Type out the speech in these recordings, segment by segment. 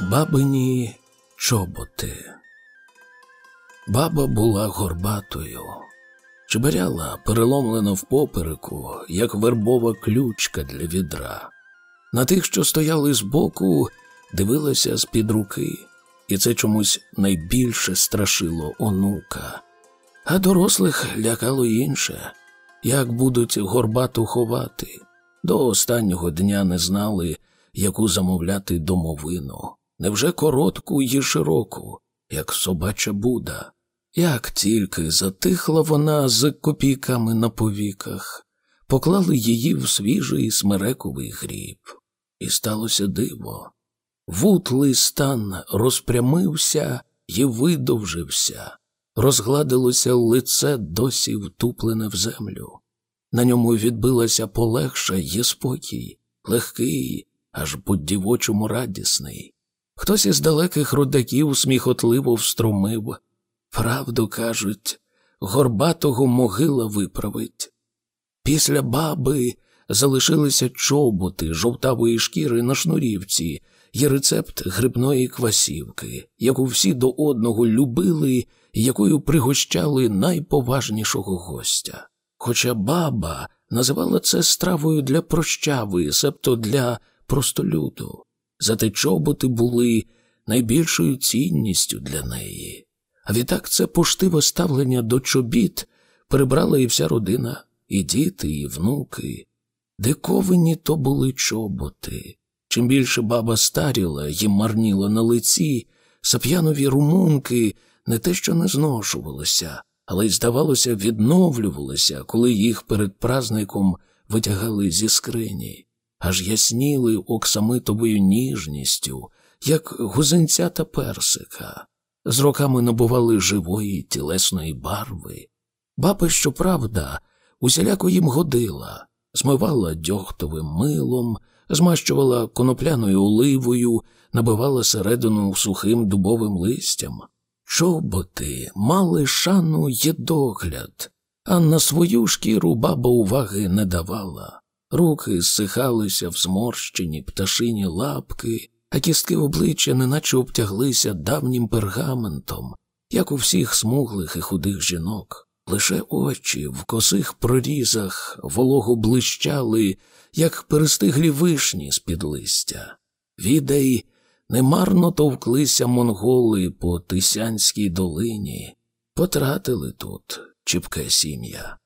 Бабині чоботи. Баба була горбатою, чеберяла переломлена в попереку, як вербова ключка для відра. На тих, що стояли збоку, дивилася з-під руки, і це чомусь найбільше страшило онука. А дорослих лякало інше, як будуть горбату ховати. До останнього дня не знали, яку замовляти домовину. Невже коротку й широку, як собача буда? Як тільки затихла вона з копійками на повіках, поклали її в свіжий смерековий гріб, і сталося диво. Вутлий стан розпрямився і видовжився, розгладилося лице досі втуплене в землю. На ньому відбилася полегша й спокій, легкий, аж по дівочому радісний. Хтось із далеких родаків сміхотливо встромив. Правду кажуть, горбатого могила виправить. Після баби залишилися чоботи жовтавої шкіри на шнурівці і рецепт грибної квасівки, яку всі до одного любили і якою пригощали найповажнішого гостя. Хоча баба називала це стравою для прощави, себто для простолюду. Зате чоботи були найбільшою цінністю для неї. А відтак це поштиве ставлення до чобіт прибрала і вся родина, і діти, і внуки. Диковинні то були чоботи. Чим більше баба старіла і марніла на лиці, сап'янові румунки не те, що не зношувалися, але й, здавалося, відновлювалися, коли їх перед празником витягали зі скрині аж ясніли оксамитовою ніжністю, як гузенця та персика, з роками набували живої тілесної барви. Баба, щоправда, усіляко їм годила, змивала дьогтовим милом, змащувала конопляною оливою, набивала середину сухим дубовим листям. Чоботи мали шану й догляд, а на свою шкіру баба уваги не давала. Руки зсихалися в зморщені пташині лапки, а кістки обличчя неначе обтяглися давнім пергаментом, як у всіх смуглих і худих жінок. Лише очі в косих прорізах волого блищали, як перестиглі вишні з-під листя. Відей немарно товклися монголи по Тисянській долині, потратили тут чіпке сім'я.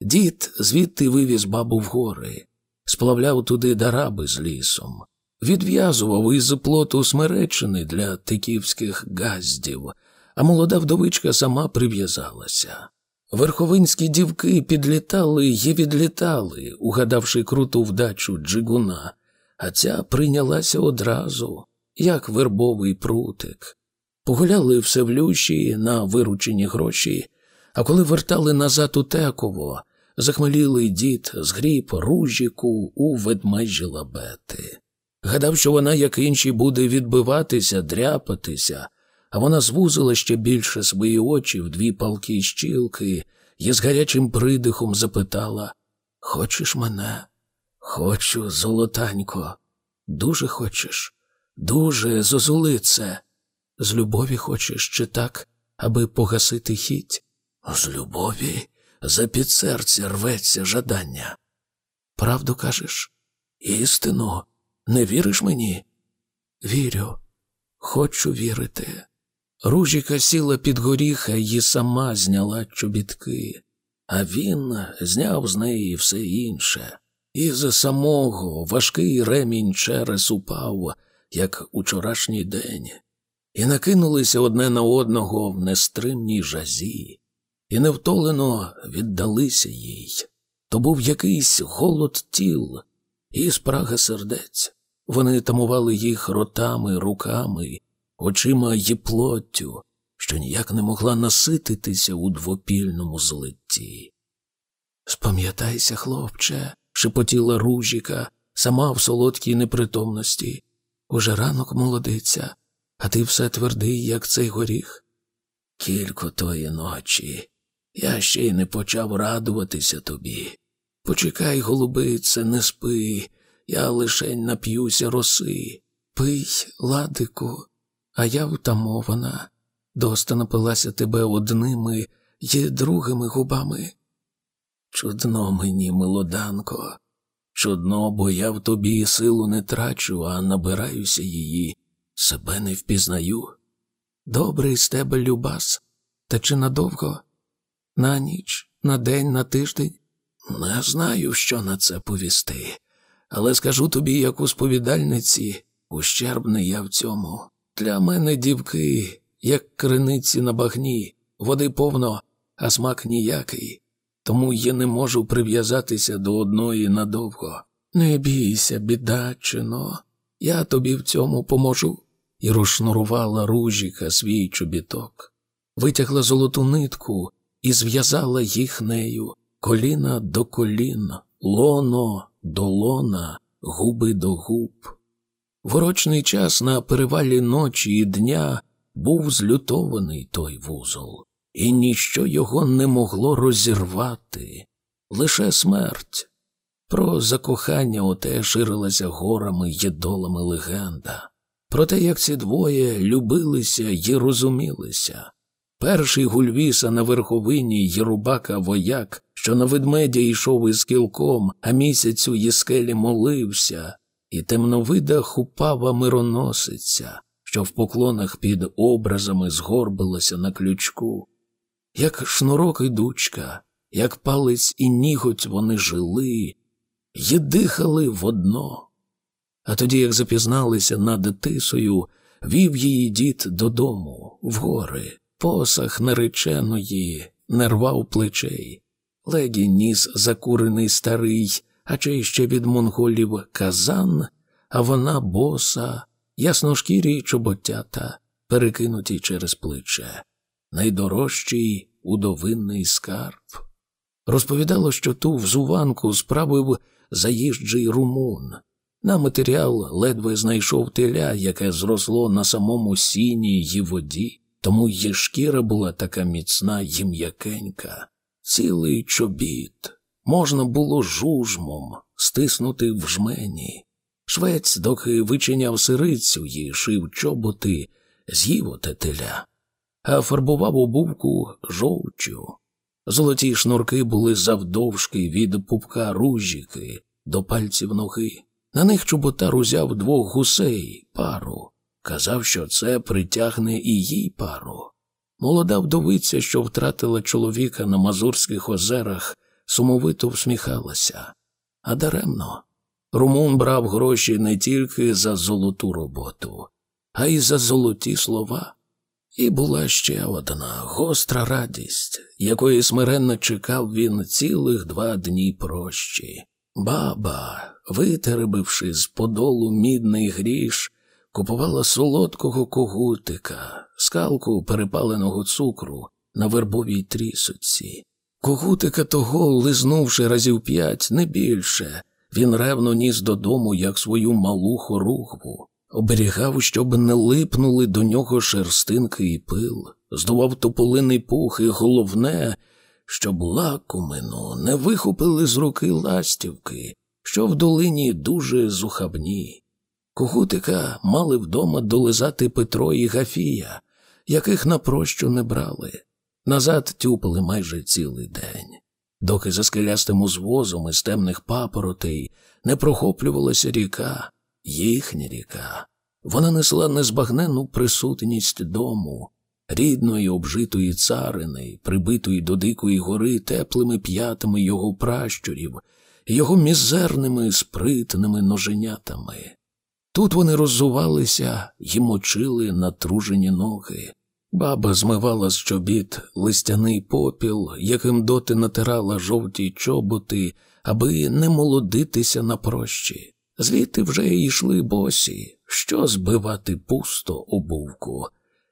Дід звідти вивіз бабу в гори, сплавляв туди дараби з лісом, відв'язував із плоту смеречини для тиківських газдів, а молода вдовичка сама прив'язалася. Верховинські дівки підлітали й відлітали, угадавши круту вдачу джигуна, а ця прийнялася одразу, як вербовий прутик. Погуляли все в лющі на виручені гроші. А коли вертали назад у Теково, захмелілий дід згріб ружіку у ведмежі лабети. Гадав, що вона, як інші, буде відбиватися, дряпатися, а вона звузила ще більше свої очі в дві палки щілки і з гарячим придихом запитала Хочеш мене? Хочу, золотанько. Дуже хочеш? Дуже, зозулице. З любові хочеш чи так, аби погасити хіть? З любові за під серця рветься жадання. Правду кажеш? Істину, не віриш мені? Вірю, хочу вірити. Ружіка сіла під горіха і сама зняла чобітки, а він зняв з неї все інше, і за самого важкий ремінь через упав, як учорашній день, і накинулися одне на одного в нестримній жазі і невтолено віддалися їй. То був якийсь голод тіл і спрага сердець. Вони тамували їх ротами, руками, очима й плоттю, що ніяк не могла насититися у двопільному злитті. Спам'ятайся, хлопче, шепотіла ружіка, сама в солодкій непритомності. Уже ранок молодиться, а ти все твердий, як цей горіх. Кілько тої ночі я ще й не почав радуватися тобі. Почекай, голубице, не спи, я лишень нап'юся роси. Пий, ладику, а я втамована, доста напилася тебе одними й другими губами. Чудно мені, милоданко, чудно, бо я в тобі силу не трачу, а набираюся її, себе не впізнаю. Добрий з тебе любас, та чи надовго? На ніч, на день, на тиждень? Не знаю, що на це повісти, але скажу тобі, як у сповідальниці, ущербний я в цьому. Для мене дівки, як криниці на багні, води повно, а смак ніякий, тому я не можу прив'язатися до одної надовго. Не бійся, бідачино, я тобі в цьому поможу. І розшнурувала ружіка свій чобіток, витягла золоту нитку і зв'язала їх нею коліна до колін, лоно до лона, губи до губ. Ворочний час на перевалі ночі і дня був злютований той вузол, і ніщо його не могло розірвати, лише смерть. Про закохання оте ширилася горами й долами легенда. Про те, як ці двоє любилися й розумілися. Перший гульвіса на верховині Єрубака вояк, що на ведмедя йшов із кілком, а місяцю Єскелі молився, і темновида хупава мироносиця, що в поклонах під образами згорбилася на ключку. Як шнурок і дучка, як палець і ніготь вони жили й дихали водно. А тоді, як запізналися над тисою, вів її дід додому, в гори, посах нареченої, не рвав плечей. Леді ніс закурений старий, а чи ще від монголів казан, а вона боса, ясношкірі чоботята, перекинуті через плече, найдорожчий удовинний скарб. Розповідало, що ту взуванку справив заїжджий румун. На матеріал ледве знайшов теля, яке зросло на самому сіні й воді, тому її шкіра була така міцна й м'якенька, цілий чобіт. Можна було жужмом стиснути в жмені. Швець, доки вичиняв сирицю й шив чоботи, з'їв оте теля, а фарбував обувку жовчу. Золоті шнурки були завдовжки від пупка ружіки до пальців ноги. На них чоботар узяв двох гусей, пару. Казав, що це притягне і їй пару. Молода вдовиця, що втратила чоловіка на Мазурських озерах, сумовито всміхалася. А даремно. Румун брав гроші не тільки за золоту роботу, а й за золоті слова. І була ще одна гостра радість, якої смиренно чекав він цілих два дні прощі. Баба, витеребивши з подолу мідний гріш, купувала солодкого когутика, скалку перепаленого цукру на вербовій трісоці. Когутика того, лизнувши разів п'ять, не більше, він ревно ніс додому, як свою малу хоругву, оберігав, щоб не липнули до нього шерстинки і пил, здував тополиний пух, і головне, щоб лакомину не вихопили з руки ластівки, що в долині дуже зухабні. Когутика мали вдома долизати Петро і Гафія, яких на прощу не брали. Назад тюпали майже цілий день, доки за скелястим узвозом із темних папоротей не прохоплювалася ріка, їхня ріка. Вона несла незбагненну присутність дому, рідної обжитої царини, прибитої до дикої гори теплими п'ятами його пращурів, його мізерними спритними ноженятами. Тут вони роззувалися й мочили натружені ноги. Баба змивала з чобіт листяний попіл, яким доти натирала жовті чоботи, аби не молодитися на прощі. Звідти вже йшли босі, що збивати пусто обувку.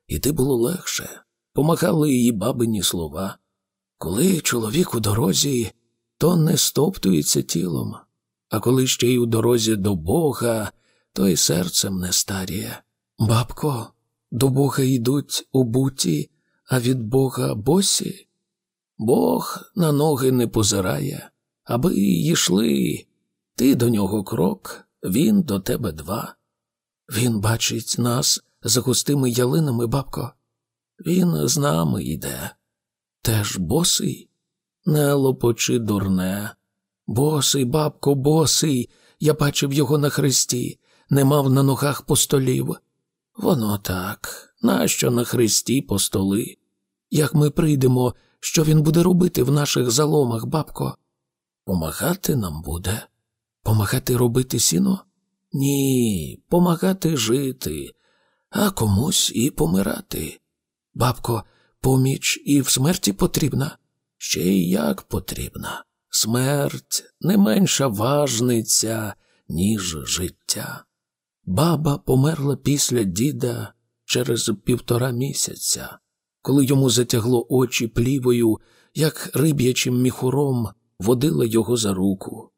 Іти було легше, помагали її бабині слова. Коли чоловік у дорозі, то не стоптується тілом, а коли ще й у дорозі до Бога, то й серцем не старіє. Бабко, до Бога йдуть обуті, а від Бога босі. Бог на ноги не позирає, аби йшли. Ти до нього крок, він до тебе два. Він бачить нас за густими ялинами, бабко. Він з нами йде. Теж босий? Не лопочи дурне. Босий, бабко, босий. Я бачив його на хресті, не мав на ногах постолів. Воно так, нащо на хресті постоли? Як ми прийдемо, що він буде робити в наших заломах, бабко? Помагати нам буде? Помагати робити сіно? Ні, помагати жити, а комусь і помирати. Бабко, поміч і в смерті потрібна? Ще й як потрібна. Смерть не менша важниця, ніж життя. Баба померла після діда через півтора місяця, коли йому затягло очі плівою, як риб'ячим міхуром водила його за руку.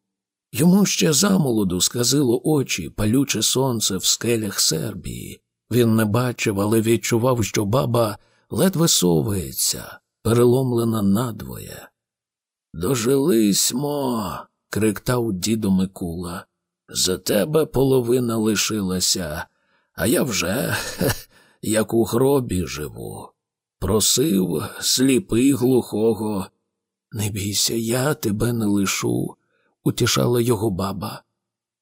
Йому ще замолоду сказило очі, палюче сонце в скелях Сербії. Він не бачив, але відчував, що баба ледве совається, переломлена надвоє. Дожилисьмо, криктав діду Микула. За тебе половина лишилася, а я вже, хе, як у гробі живу. Просив сліпий глухого. Не бійся, я тебе не лишу, утішала його баба.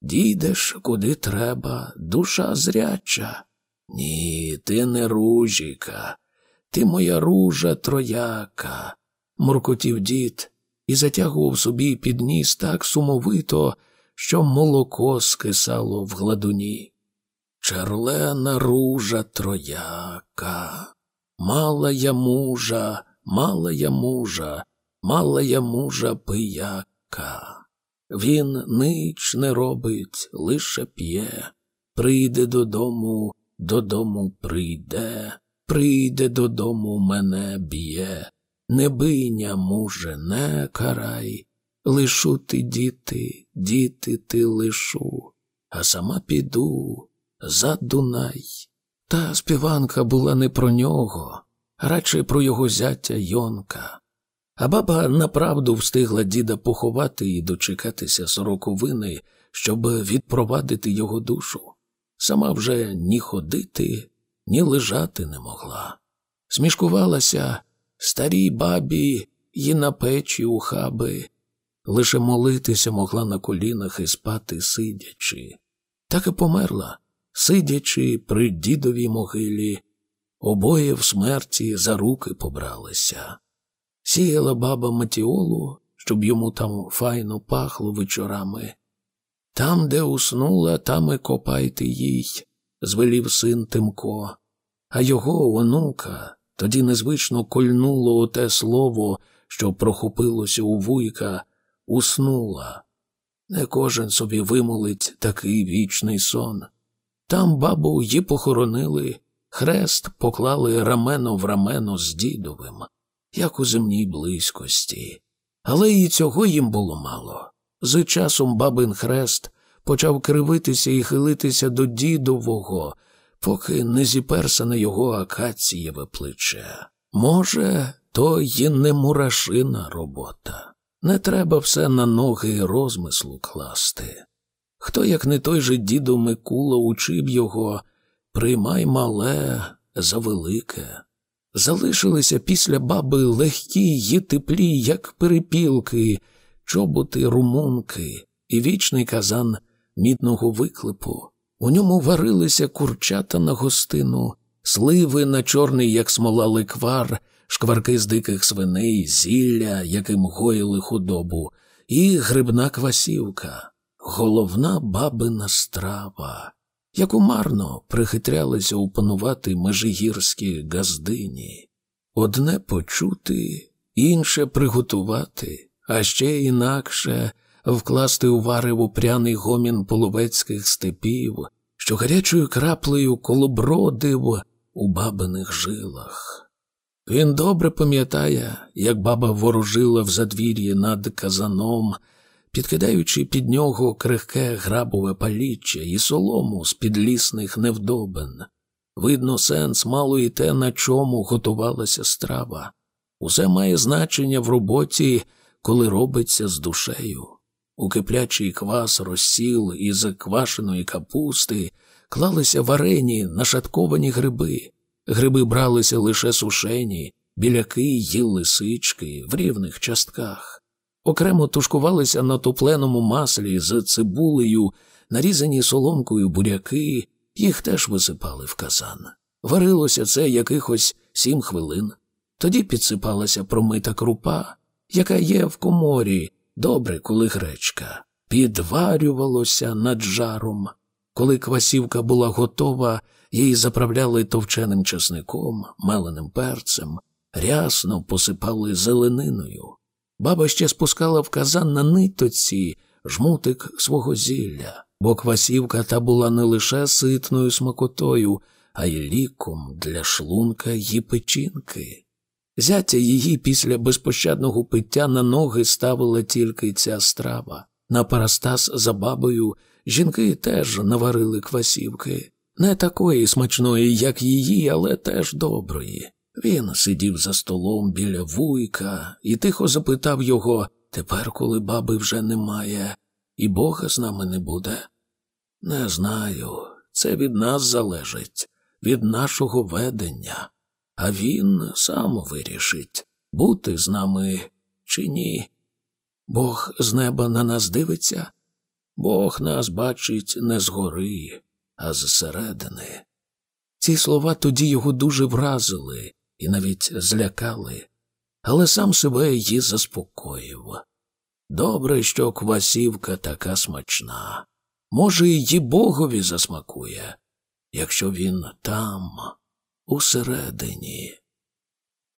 Дійдеш, куди треба, душа зряча. Ні, ти не ружіка, ти моя ружа трояка, муркотів дід і затягував собі під ніс так сумовито, що молоко скисало в гладуні. Черлена ружа трояка, мала я мужа, мала я мужа, мала я мужа пияка. Він нич не робить, лише п'є, прийде додому, додому прийде, прийде додому, мене б'є. Не биня, муже, не карай, лишу ти, діти, діти ти лишу, а сама піду за Дунай. Та співанка була не про нього, радше про його зятя Йонка. А баба направду встигла діда поховати і дочекатися сороковини, щоб відпровадити його душу. Сама вже ні ходити, ні лежати не могла. Смішкувалася старій бабі і на печі у хаби, лише молитися могла на колінах і спати сидячи. Так і померла, сидячи при дідовій могилі, обоє в смерті за руки побралися. Сіяла баба матіолу, щоб йому там файно пахло вечорами. Там, де уснула, там і копайте їй, звелів син Тимко, а його онука тоді незвично кольнуло оте слово, що прохопилося у вуйка, уснула. Не кожен собі вимолить такий вічний сон. Там бабу її похоронили, хрест поклали рамено в рамено з дідовим, як у земній близькості. Але і цього їм було мало. З часом бабин хрест почав кривитися і хилитися до дідового, поки не зіперся на його акацієве плече. Може, то й не мурашина робота. Не треба все на ноги розмислу класти. Хто, як не той же діду Микула, учив його приймай мале за велике. Залишилися після баби легкі й теплі, як перепілки, чоботи румунки і вічний казан мідного виклипу. У ньому варилися курчата на гостину, сливи на чорний, як смола ликвар, шкварки з диких свиней, зілля, яким гоїли худобу, і грибна квасівка, головна бабина страва, яку марно прихитрялися опанувати межигірські газдині. Одне почути, інше приготувати, а ще інакше вкласти у варево пряний гомін половецьких степів, що гарячою краплею колобродив у бабиних жилах. Він добре пам'ятає, як баба ворожила в задвір'ї над казаном, підкидаючи під нього крихке грабове паліччя і солому з підлісних невдобен. Видно, сенс мало і те, на чому готувалася страва. Усе має значення в роботі, коли робиться з душею. У киплячий квас розсіл із квашеної капусти клалися варені нашатковані гриби. Гриби бралися лише сушені, біляки й лисички в рівних частках. Окремо тушкувалися на топленому маслі з цибулею, нарізані соломкою буряки, їх теж висипали в казан. Варилося це якихось сім хвилин. Тоді підсипалася промита крупа, яка є в коморі, добре, коли гречка. Підварювалося над жаром. Коли квасівка була готова, її заправляли товченим часником, меленим перцем, рясно посипали зелениною. Баба ще спускала в казан на нитоці жмутик свого зілля, бо квасівка та була не лише ситною смакотою, а й ліком для шлунка й печінки. Зятя її після безпощадного пиття на ноги ставила тільки ця страва. На парастас за бабою жінки теж наварили квасівки, не такої смачної, як її, але теж доброї. Він сидів за столом біля вуйка і тихо запитав його тепер, коли баби вже немає, і Бога з нами не буде. Не знаю, це від нас залежить, від нашого ведення, а він сам вирішить, бути з нами чи ні. Бог з неба на нас дивиться, Бог нас бачить не згори, а зсередини. Ці слова тоді його дуже вразили і навіть злякали, але сам себе її заспокоїв. Добре, що квасівка така смачна. Може, її богові засмакує, якщо він там, усередині.